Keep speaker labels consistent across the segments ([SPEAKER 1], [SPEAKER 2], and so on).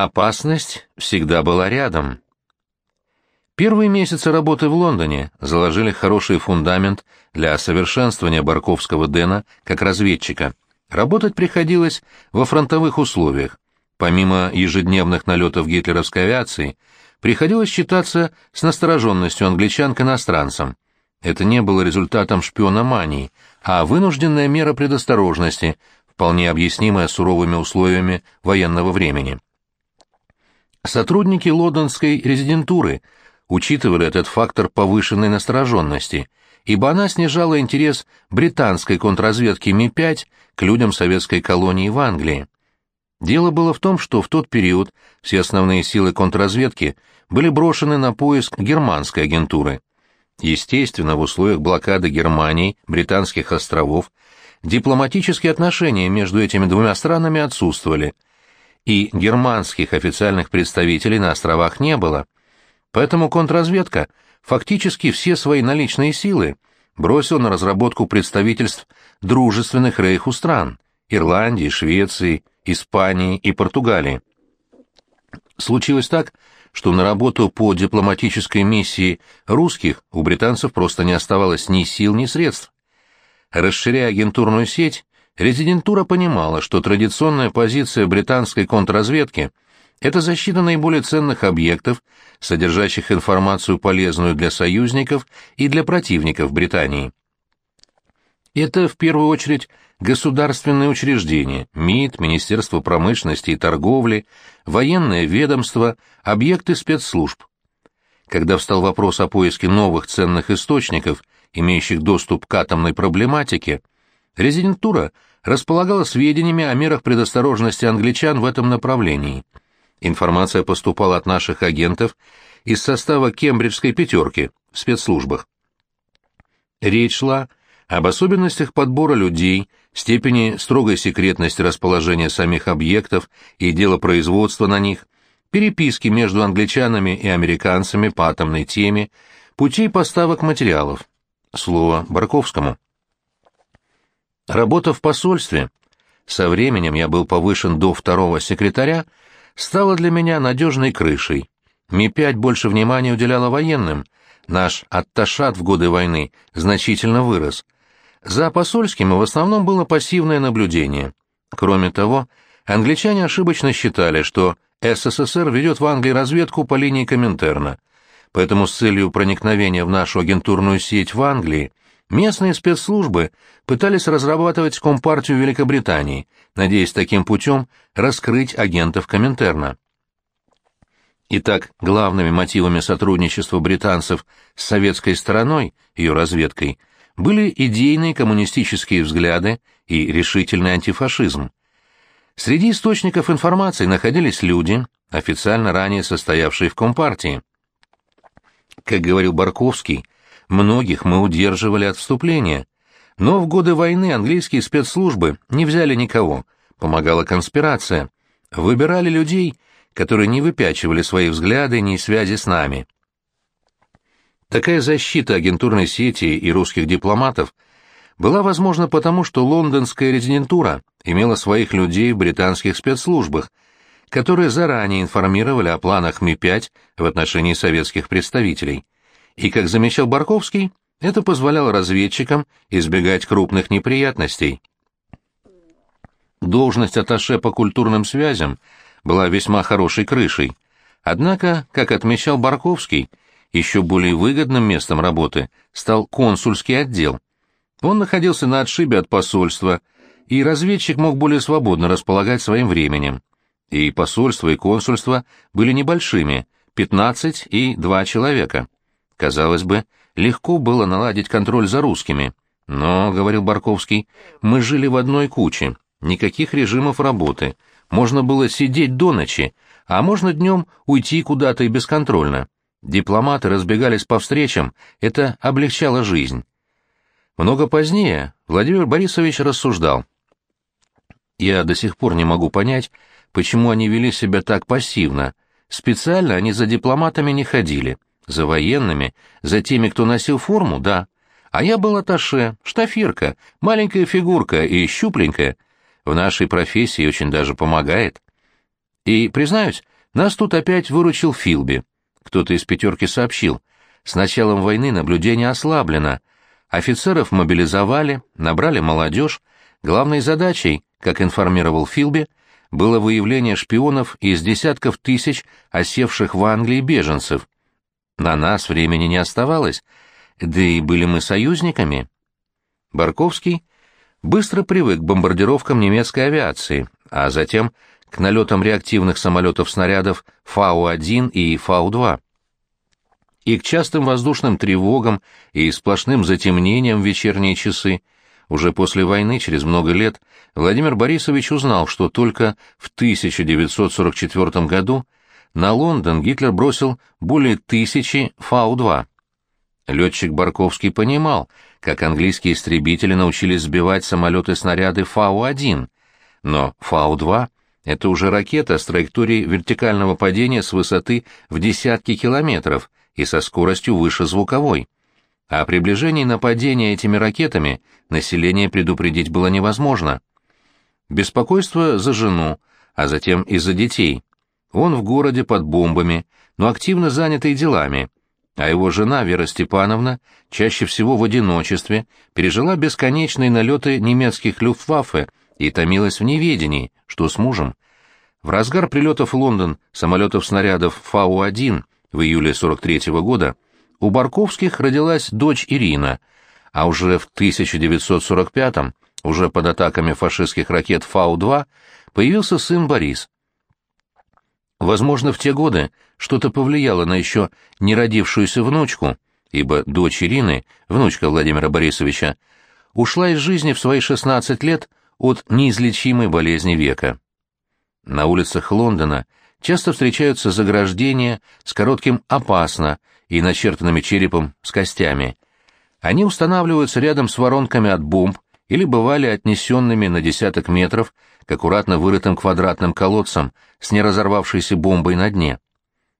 [SPEAKER 1] Опасность всегда была рядом. Первые месяцы работы в Лондоне заложили хороший фундамент для совершенствования Барковского Дэна как разведчика. Работать приходилось во фронтовых условиях. Помимо ежедневных налетов гитлеровской авиации, приходилось считаться с настороженностью англичан к иностранцам. Это не было результатом шпиономании, а вынужденная мера предосторожности, вполне объяснимая суровыми условиями военного времени. Сотрудники лондонской резидентуры учитывали этот фактор повышенной настороженности, ибо она снижала интерес британской контрразведки Ми-5 к людям советской колонии в Англии. Дело было в том, что в тот период все основные силы контрразведки были брошены на поиск германской агентуры. Естественно, в условиях блокады Германии, Британских островов, дипломатические отношения между этими двумя странами отсутствовали – и германских официальных представителей на островах не было. Поэтому контрразведка фактически все свои наличные силы бросила на разработку представительств дружественных рейху стран – Ирландии, Швеции, Испании и Португалии. Случилось так, что на работу по дипломатической миссии русских у британцев просто не оставалось ни сил, ни средств. Расширяя агентурную сеть, Резидентура понимала, что традиционная позиция британской контрразведки – это защита наиболее ценных объектов, содержащих информацию полезную для союзников и для противников Британии. Это, в первую очередь, государственные учреждения, МИД, Министерство промышленности и торговли, военное ведомство, объекты спецслужб. Когда встал вопрос о поиске новых ценных источников, имеющих доступ к атомной проблематике, резидентура – располагала сведениями о мерах предосторожности англичан в этом направлении. Информация поступала от наших агентов из состава Кембриджской пятерки в спецслужбах. Речь шла об особенностях подбора людей, степени строгой секретности расположения самих объектов и делопроизводства на них, переписки между англичанами и американцами по атомной теме, путей поставок материалов. Слово Барковскому. Работа в посольстве, со временем я был повышен до второго секретаря, стала для меня надежной крышей. Ми-5 больше внимания уделяла военным, наш атташат в годы войны значительно вырос. За посольским в основном было пассивное наблюдение. Кроме того, англичане ошибочно считали, что СССР ведет в Англии разведку по линии Коминтерна, поэтому с целью проникновения в нашу агентурную сеть в Англии Местные спецслужбы пытались разрабатывать Компартию Великобритании, надеясь таким путем раскрыть агентов Коминтерна. Итак, главными мотивами сотрудничества британцев с советской стороной, ее разведкой, были идейные коммунистические взгляды и решительный антифашизм. Среди источников информации находились люди, официально ранее состоявшие в Компартии. Как говорил Барковский, Многих мы удерживали от вступления. Но в годы войны английские спецслужбы не взяли никого, помогала конспирация. Выбирали людей, которые не выпячивали свои взгляды ни связи с нами. Такая защита агентурной сети и русских дипломатов была возможна потому, что лондонская резидентура имела своих людей в британских спецслужбах, которые заранее информировали о планах Ми-5 в отношении советских представителей – и, как замечал Барковский, это позволяло разведчикам избегать крупных неприятностей. Должность аташе по культурным связям была весьма хорошей крышей, однако, как отмечал Барковский, еще более выгодным местом работы стал консульский отдел. Он находился на отшибе от посольства, и разведчик мог более свободно располагать своим временем. И посольство, и консульство были небольшими, 15 и 2 человека. Казалось бы, легко было наладить контроль за русскими. Но, — говорил Барковский, — мы жили в одной куче, никаких режимов работы. Можно было сидеть до ночи, а можно днем уйти куда-то и бесконтрольно. Дипломаты разбегались по встречам, это облегчало жизнь. Много позднее Владимир Борисович рассуждал. Я до сих пор не могу понять, почему они вели себя так пассивно. Специально они за дипломатами не ходили. За военными, за теми, кто носил форму, да. А я был аташе, штафирка, маленькая фигурка и щупленькая. В нашей профессии очень даже помогает. И, признаюсь, нас тут опять выручил Филби. Кто-то из пятерки сообщил. С началом войны наблюдение ослаблено. Офицеров мобилизовали, набрали молодежь. Главной задачей, как информировал Филби, было выявление шпионов из десятков тысяч осевших в Англии беженцев. На нас времени не оставалось, да и были мы союзниками. Барковский быстро привык к бомбардировкам немецкой авиации, а затем к налетам реактивных самолетов-снарядов Фау-1 и Фау-2 и к частым воздушным тревогам и сплошным затемнениям в вечерние часы. Уже после войны, через много лет, Владимир Борисович узнал, что только в 1944 году на Лондон Гитлер бросил более тысячи Фау-2. Летчик Барковский понимал, как английские истребители научились сбивать самолеты-снаряды Фау-1, но Фау-2 — это уже ракета с траекторией вертикального падения с высоты в десятки километров и со скоростью выше звуковой. О приближении нападения этими ракетами население предупредить было невозможно. Беспокойство за жену, а затем и за детей. Он в городе под бомбами, но активно занятый делами, а его жена Вера Степановна, чаще всего в одиночестве, пережила бесконечные налеты немецких люфтваффе и томилась в неведении, что с мужем. В разгар прилетов в Лондон самолетов-снарядов Фау-1 в июле 43 -го года у Барковских родилась дочь Ирина, а уже в 1945-м, уже под атаками фашистских ракет Фау-2, появился сын Борис. Возможно, в те годы что-то повлияло на еще не родившуюся внучку, ибо дочь Ирины, внучка Владимира Борисовича, ушла из жизни в свои 16 лет от неизлечимой болезни века. На улицах Лондона часто встречаются заграждения с коротким «опасно» и начертанными черепом с костями. Они устанавливаются рядом с воронками от бомб или бывали отнесенными на десяток метров к аккуратно вырытым квадратным колодцам с неразорвавшейся бомбой на дне.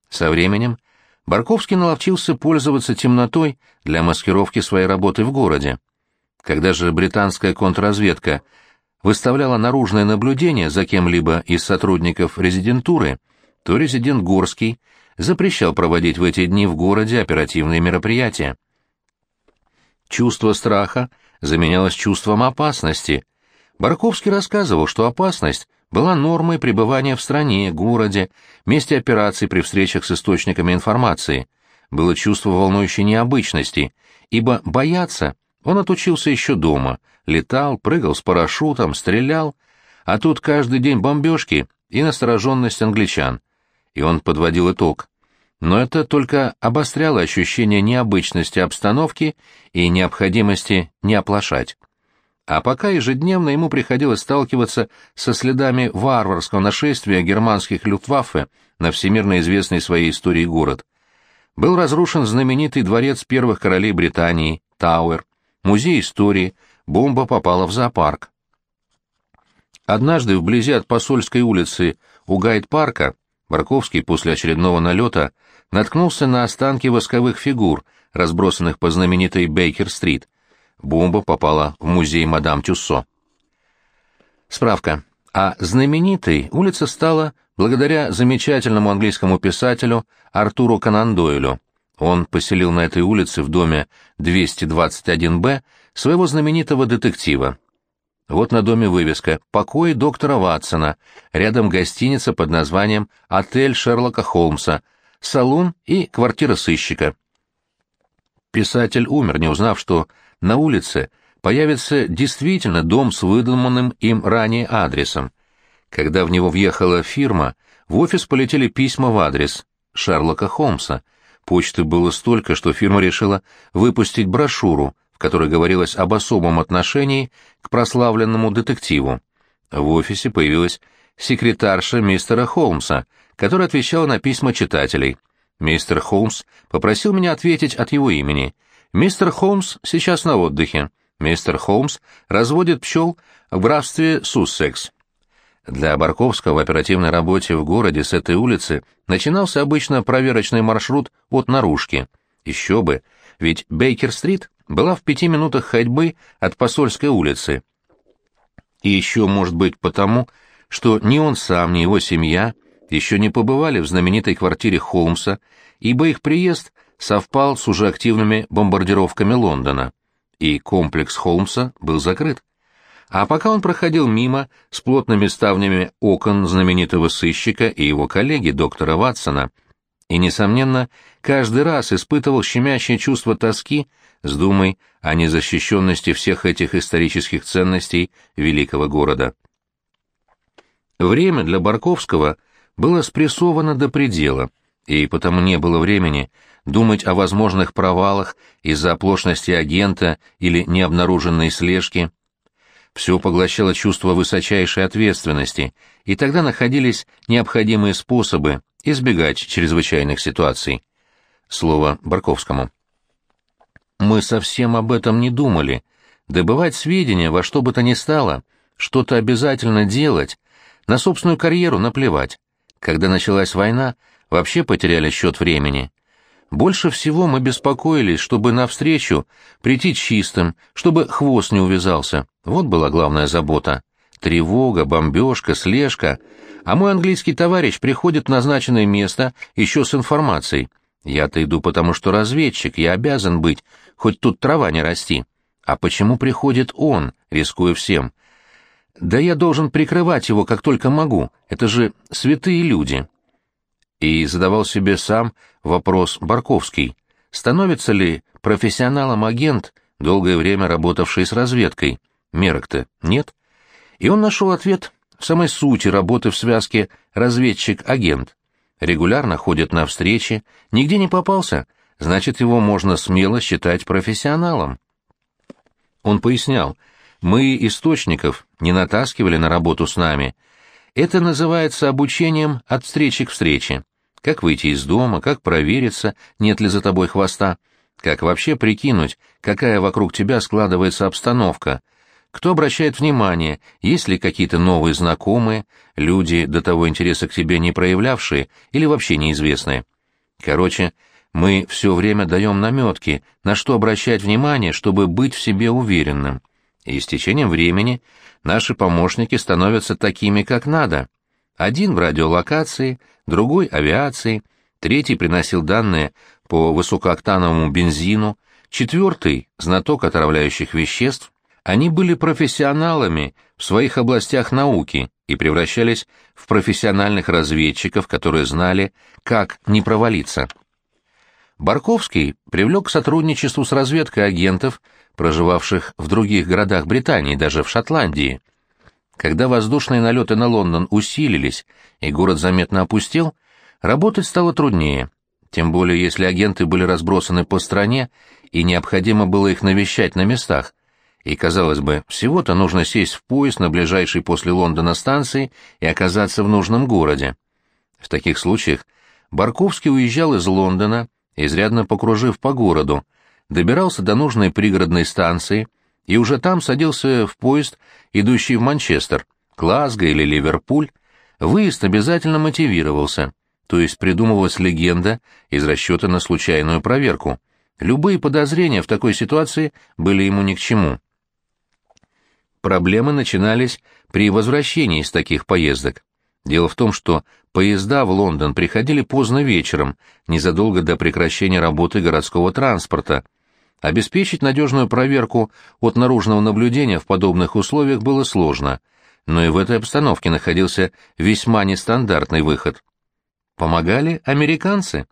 [SPEAKER 1] Со временем Барковский наловчился пользоваться темнотой для маскировки своей работы в городе. Когда же британская контрразведка выставляла наружное наблюдение за кем-либо из сотрудников резидентуры, то резидент Горский запрещал проводить в эти дни в городе оперативные мероприятия. Чувство страха заменялось чувством опасности. Барковский рассказывал, что опасность была нормой пребывания в стране, городе, месте операций при встречах с источниками информации. Было чувство волнующей необычности, ибо бояться он отучился еще дома, летал, прыгал с парашютом, стрелял, а тут каждый день бомбежки и настороженность англичан и он подводил итог. Но это только обостряло ощущение необычности обстановки и необходимости не оплошать. А пока ежедневно ему приходилось сталкиваться со следами варварского нашествия германских люфтваффе на всемирно известный своей истории город. Был разрушен знаменитый дворец первых королей Британии, Тауэр, музей истории, бомба попала в зоопарк. Однажды вблизи от посольской улицы у Гайд-парка Барковский после очередного налета наткнулся на останки восковых фигур, разбросанных по знаменитой Бейкер-стрит. Бомба попала в музей мадам Тюссо. Справка. А знаменитой улица стала благодаря замечательному английскому писателю Артуру Конан Дойлю. Он поселил на этой улице в доме 221-Б своего знаменитого детектива. Вот на доме вывеска «Покой доктора Ватсона», рядом гостиница под названием «Отель Шерлока Холмса», салон и квартира сыщика. Писатель умер, не узнав, что на улице появится действительно дом с выдуманным им ранее адресом. Когда в него въехала фирма, в офис полетели письма в адрес Шерлока Холмса. Почты было столько, что фирма решила выпустить брошюру — в которой говорилось об особом отношении к прославленному детективу. В офисе появилась секретарша мистера Холмса, которая отвечала на письма читателей. Мистер Холмс попросил меня ответить от его имени. Мистер Холмс сейчас на отдыхе. Мистер Холмс разводит пчел в графстве Суссекс. Для Барковского в оперативной работе в городе с этой улицы начинался обычно проверочный маршрут от наружки. Еще бы, ведь Бейкер-стрит была в пяти минутах ходьбы от Посольской улицы. И еще, может быть, потому, что ни он сам, ни его семья еще не побывали в знаменитой квартире Холмса, ибо их приезд совпал с уже активными бомбардировками Лондона, и комплекс Холмса был закрыт. А пока он проходил мимо с плотными ставнями окон знаменитого сыщика и его коллеги доктора Ватсона, и, несомненно, каждый раз испытывал щемящее чувство тоски с думой о незащищенности всех этих исторических ценностей великого города. Время для Барковского было спрессовано до предела, и потому не было времени думать о возможных провалах из-за оплошности агента или необнаруженной слежки. Все поглощало чувство высочайшей ответственности, и тогда находились необходимые способы избегать чрезвычайных ситуаций. Слово Барковскому. Мы совсем об этом не думали. Добывать сведения во что бы то ни стало, что-то обязательно делать, на собственную карьеру наплевать. Когда началась война, вообще потеряли счет времени. Больше всего мы беспокоились, чтобы навстречу прийти чистым, чтобы хвост не увязался. Вот была главная забота. Тревога, бомбежка, слежка. А мой английский товарищ приходит в назначенное место еще с информацией. Я-то иду потому, что разведчик, я обязан быть, хоть тут трава не расти. А почему приходит он, рискуя всем? Да я должен прикрывать его, как только могу. Это же святые люди. И задавал себе сам вопрос Барковский. Становится ли профессионалом агент, долгое время работавший с разведкой? Мерок-то нет. И он нашел ответ в самой сути работы в связке разведчик-агент. Регулярно ходит на встречи, нигде не попался, значит, его можно смело считать профессионалом. Он пояснял, мы источников не натаскивали на работу с нами. Это называется обучением от встречи к встрече. Как выйти из дома, как провериться, нет ли за тобой хвоста, как вообще прикинуть, какая вокруг тебя складывается обстановка, кто обращает внимание, есть ли какие-то новые знакомые, люди, до того интереса к тебе не проявлявшие или вообще неизвестные. Короче, мы все время даем наметки, на что обращать внимание, чтобы быть в себе уверенным. И с течением времени наши помощники становятся такими, как надо. Один в радиолокации, другой — авиации, третий приносил данные по высокооктановому бензину, четвертый — знаток отравляющих веществ. Они были профессионалами в своих областях науки и превращались в профессиональных разведчиков, которые знали, как не провалиться. Барковский привлек к сотрудничеству с разведкой агентов, проживавших в других городах Британии, даже в Шотландии. Когда воздушные налеты на Лондон усилились и город заметно опустел, работать стало труднее, тем более если агенты были разбросаны по стране и необходимо было их навещать на местах. И, казалось бы, всего-то нужно сесть в поезд на ближайшей после Лондона станции и оказаться в нужном городе. В таких случаях Барковский уезжал из Лондона, изрядно покружив по городу, добирался до нужной пригородной станции и уже там садился в поезд, идущий в Манчестер, Глазго или Ливерпуль. Выезд обязательно мотивировался, то есть придумывалась легенда из расчета на случайную проверку. Любые подозрения в такой ситуации были ему ни к чему. Проблемы начинались при возвращении из таких поездок. Дело в том, что поезда в Лондон приходили поздно вечером, незадолго до прекращения работы городского транспорта. Обеспечить надежную проверку от наружного наблюдения в подобных условиях было сложно, но и в этой обстановке находился весьма нестандартный выход. Помогали американцы.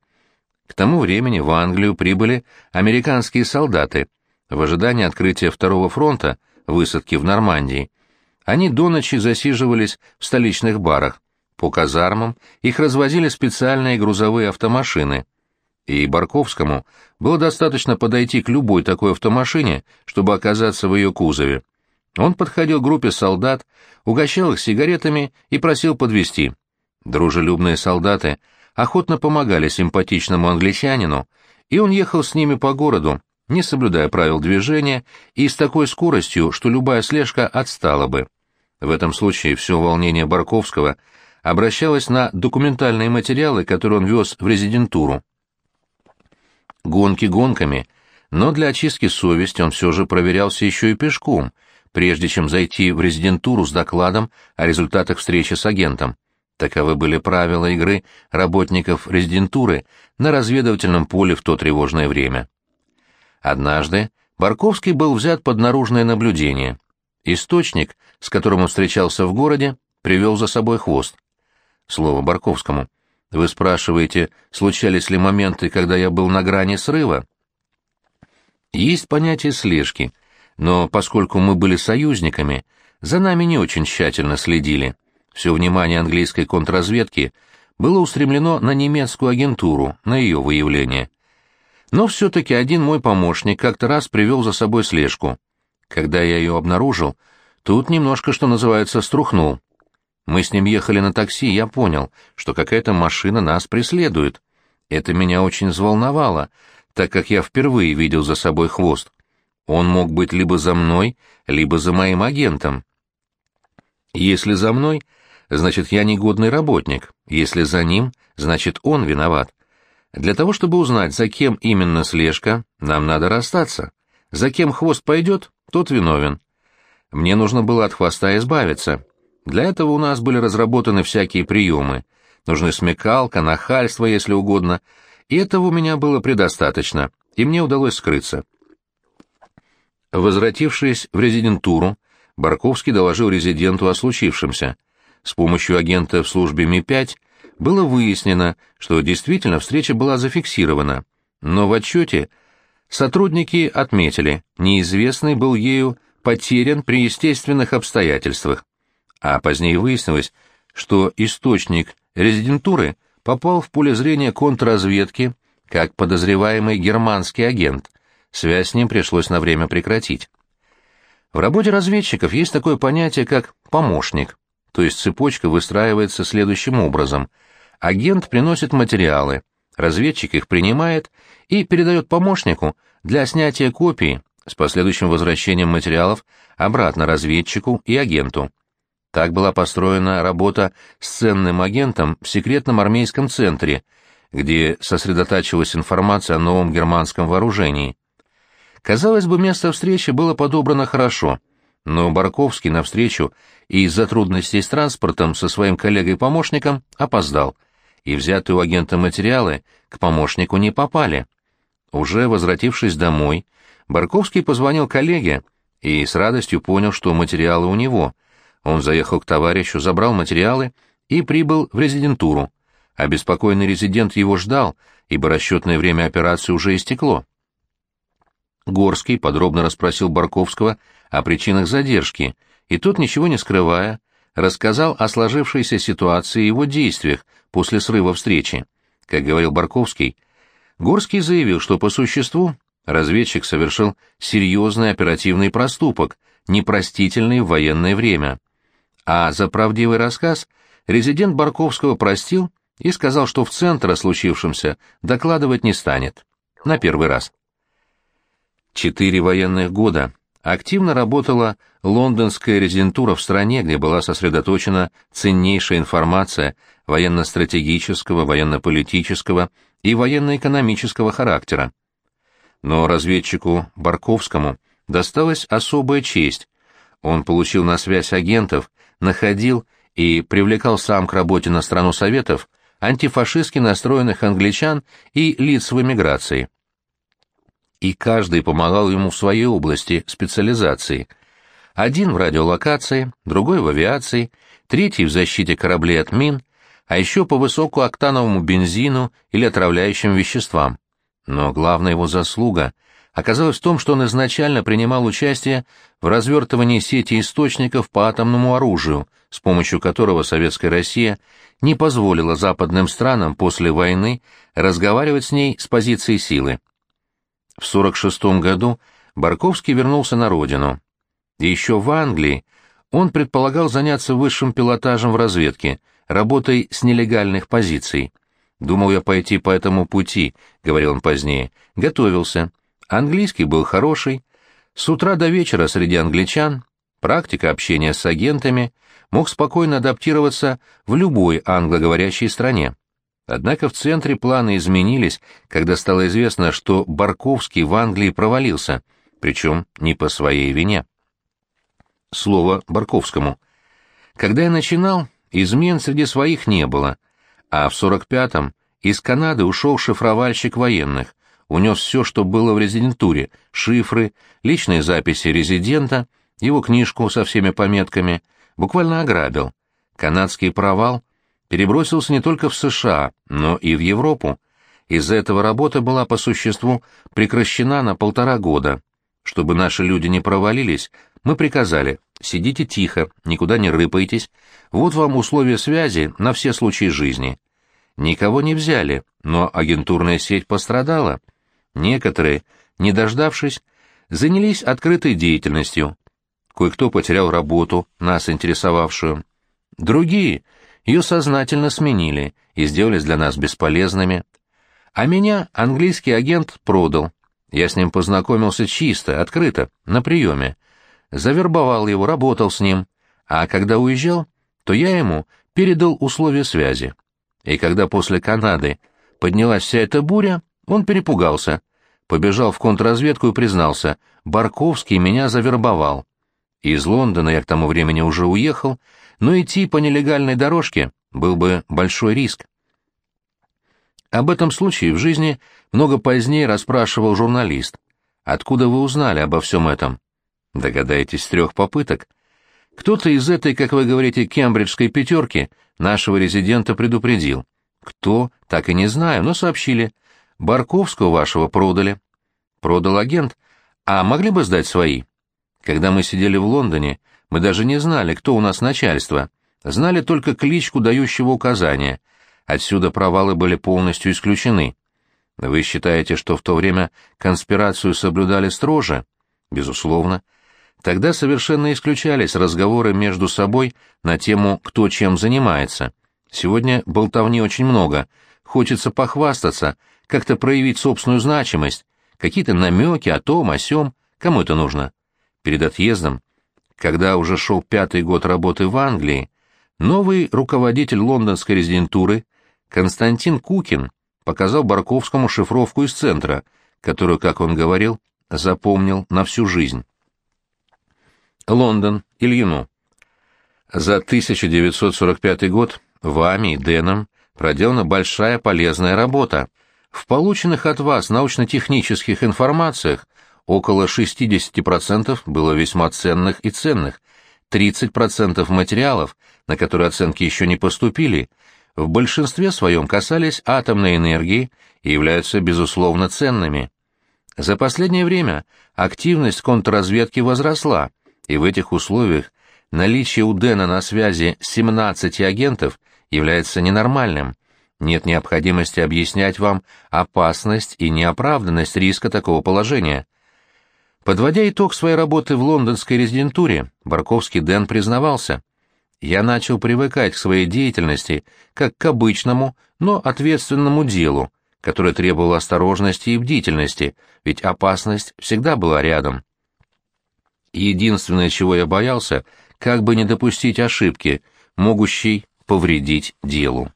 [SPEAKER 1] К тому времени в Англию прибыли американские солдаты. В ожидании открытия Второго фронта, высадки в Нормандии, они до ночи засиживались в столичных барах. По казармам их развозили специальные грузовые автомашины. И Барковскому было достаточно подойти к любой такой автомашине, чтобы оказаться в ее кузове. Он подходил к группе солдат, угощал их сигаретами и просил подвести. Дружелюбные солдаты охотно помогали симпатичному англичанину, и он ехал с ними по городу, не соблюдая правил движения и с такой скоростью, что любая слежка отстала бы. В этом случае все волнение Барковского обращалось на документальные материалы, которые он вез в резидентуру. Гонки гонками, но для очистки совести он все же проверялся еще и пешком, прежде чем зайти в резидентуру с докладом о результатах встречи с агентом. Таковы были правила игры работников резидентуры на разведывательном поле в то тревожное время. Однажды Барковский был взят под наружное наблюдение. Источник, с которым он встречался в городе, привел за собой хвост. Слово Барковскому. Вы спрашиваете, случались ли моменты, когда я был на грани срыва? Есть понятие слежки, но поскольку мы были союзниками, за нами не очень тщательно следили. Все внимание английской контрразведки было устремлено на немецкую агентуру, на ее выявление. Но все-таки один мой помощник как-то раз привел за собой слежку. Когда я ее обнаружил, тут немножко, что называется, струхнул. Мы с ним ехали на такси, я понял, что какая-то машина нас преследует. Это меня очень взволновало, так как я впервые видел за собой хвост. Он мог быть либо за мной, либо за моим агентом. Если за мной, значит, я негодный работник. Если за ним, значит, он виноват. Для того, чтобы узнать, за кем именно слежка, нам надо расстаться. За кем хвост пойдет, тот виновен. Мне нужно было от хвоста избавиться. Для этого у нас были разработаны всякие приемы. Нужны смекалка, нахальство, если угодно. И этого у меня было предостаточно, и мне удалось скрыться. Возвратившись в резидентуру, Барковский доложил резиденту о случившемся. С помощью агента в службе Ми-5 было выяснено, что действительно встреча была зафиксирована, но в отчете сотрудники отметили, неизвестный был ею потерян при естественных обстоятельствах а позднее выяснилось, что источник резидентуры попал в поле зрения контрразведки как подозреваемый германский агент. Связь с ним пришлось на время прекратить. В работе разведчиков есть такое понятие, как «помощник», то есть цепочка выстраивается следующим образом. Агент приносит материалы, разведчик их принимает и передает помощнику для снятия копии с последующим возвращением материалов обратно разведчику и агенту. Так была построена работа с ценным агентом в секретном армейском центре, где сосредотачивалась информация о новом германском вооружении. Казалось бы, место встречи было подобрано хорошо, но Барковский навстречу и из-за трудностей с транспортом со своим коллегой-помощником опоздал, и взятые у агента материалы к помощнику не попали. Уже возвратившись домой, Барковский позвонил коллеге и с радостью понял, что материалы у него — он заехал к товарищу, забрал материалы и прибыл в резидентуру. Обеспокоенный резидент его ждал, ибо расчетное время операции уже истекло. Горский подробно расспросил Барковского о причинах задержки, и тот, ничего не скрывая, рассказал о сложившейся ситуации и его действиях после срыва встречи. Как говорил Барковский, Горский заявил, что по существу разведчик совершил серьезный оперативный проступок, непростительный в военное время а за правдивый рассказ резидент Барковского простил и сказал, что в центр о случившемся докладывать не станет. На первый раз. Четыре военных года активно работала лондонская резидентура в стране, где была сосредоточена ценнейшая информация военно-стратегического, военно-политического и военно-экономического характера. Но разведчику Барковскому досталась особая честь. Он получил на связь агентов, находил и привлекал сам к работе на страну Советов антифашистски настроенных англичан и лиц в эмиграции. И каждый помогал ему в своей области специализации. Один в радиолокации, другой в авиации, третий в защите кораблей от мин, а еще по высокооктановому бензину или отравляющим веществам. Но главная его заслуга — оказалось в том, что он изначально принимал участие в развертывании сети источников по атомному оружию, с помощью которого Советская Россия не позволила западным странам после войны разговаривать с ней с позиции силы. В 1946 году Барковский вернулся на родину. еще в Англии он предполагал заняться высшим пилотажем в разведке, работой с нелегальных позиций. «Думал я пойти по этому пути», — говорил он позднее. «Готовился». Английский был хороший. С утра до вечера среди англичан, практика общения с агентами, мог спокойно адаптироваться в любой англоговорящей стране. Однако в центре планы изменились, когда стало известно, что Барковский в Англии провалился, причем не по своей вине. Слово Барковскому. Когда я начинал, измен среди своих не было, а в 45-м из Канады ушел шифровальщик военных, унес все, что было в резидентуре, шифры, личные записи резидента, его книжку со всеми пометками, буквально ограбил. Канадский провал перебросился не только в США, но и в Европу. Из-за этого работа была по существу прекращена на полтора года. Чтобы наши люди не провалились, мы приказали, сидите тихо, никуда не рыпайтесь, вот вам условия связи на все случаи жизни. Никого не взяли, но агентурная сеть пострадала. Некоторые, не дождавшись, занялись открытой деятельностью. Кое-кто потерял работу, нас интересовавшую. Другие ее сознательно сменили и сделались для нас бесполезными. А меня английский агент продал. Я с ним познакомился чисто, открыто, на приеме. Завербовал его, работал с ним. А когда уезжал, то я ему передал условия связи. И когда после Канады поднялась вся эта буря, он перепугался. Побежал в контрразведку и признался, Барковский меня завербовал. Из Лондона я к тому времени уже уехал, но идти по нелегальной дорожке был бы большой риск. Об этом случае в жизни много позднее расспрашивал журналист. «Откуда вы узнали обо всем этом?» Догадаетесь с трех попыток. Кто-то из этой, как вы говорите, кембриджской пятерки нашего резидента предупредил. Кто, так и не знаю, но сообщили. Барковского вашего продали. Продал агент. А могли бы сдать свои? Когда мы сидели в Лондоне, мы даже не знали, кто у нас начальство. Знали только кличку дающего указания. Отсюда провалы были полностью исключены. Вы считаете, что в то время конспирацию соблюдали строже? Безусловно. Тогда совершенно исключались разговоры между собой на тему «кто чем занимается». Сегодня болтовни очень много. Хочется похвастаться, как-то проявить собственную значимость, какие-то намеки о том, о сём. Кому это нужно? Перед отъездом, когда уже шел пятый год работы в Англии, новый руководитель лондонской резидентуры Константин Кукин показал Барковскому шифровку из центра, которую, как он говорил, запомнил на всю жизнь. Лондон, Ильину. За 1945 год вами и Дэном проделана большая полезная работа. В полученных от вас научно-технических информациях около 60% было весьма ценных и ценных, 30% материалов, на которые оценки еще не поступили, в большинстве своем касались атомной энергии и являются безусловно ценными. За последнее время активность контрразведки возросла, и в этих условиях наличие у Дэна на связи 17 агентов является ненормальным. Нет необходимости объяснять вам опасность и неоправданность риска такого положения. Подводя итог своей работы в лондонской резидентуре, Барковский Дэн признавался, «Я начал привыкать к своей деятельности как к обычному, но ответственному делу, которое требовало осторожности и бдительности, ведь опасность всегда была рядом. Единственное, чего я боялся, как бы не допустить ошибки, могущей повредить делу.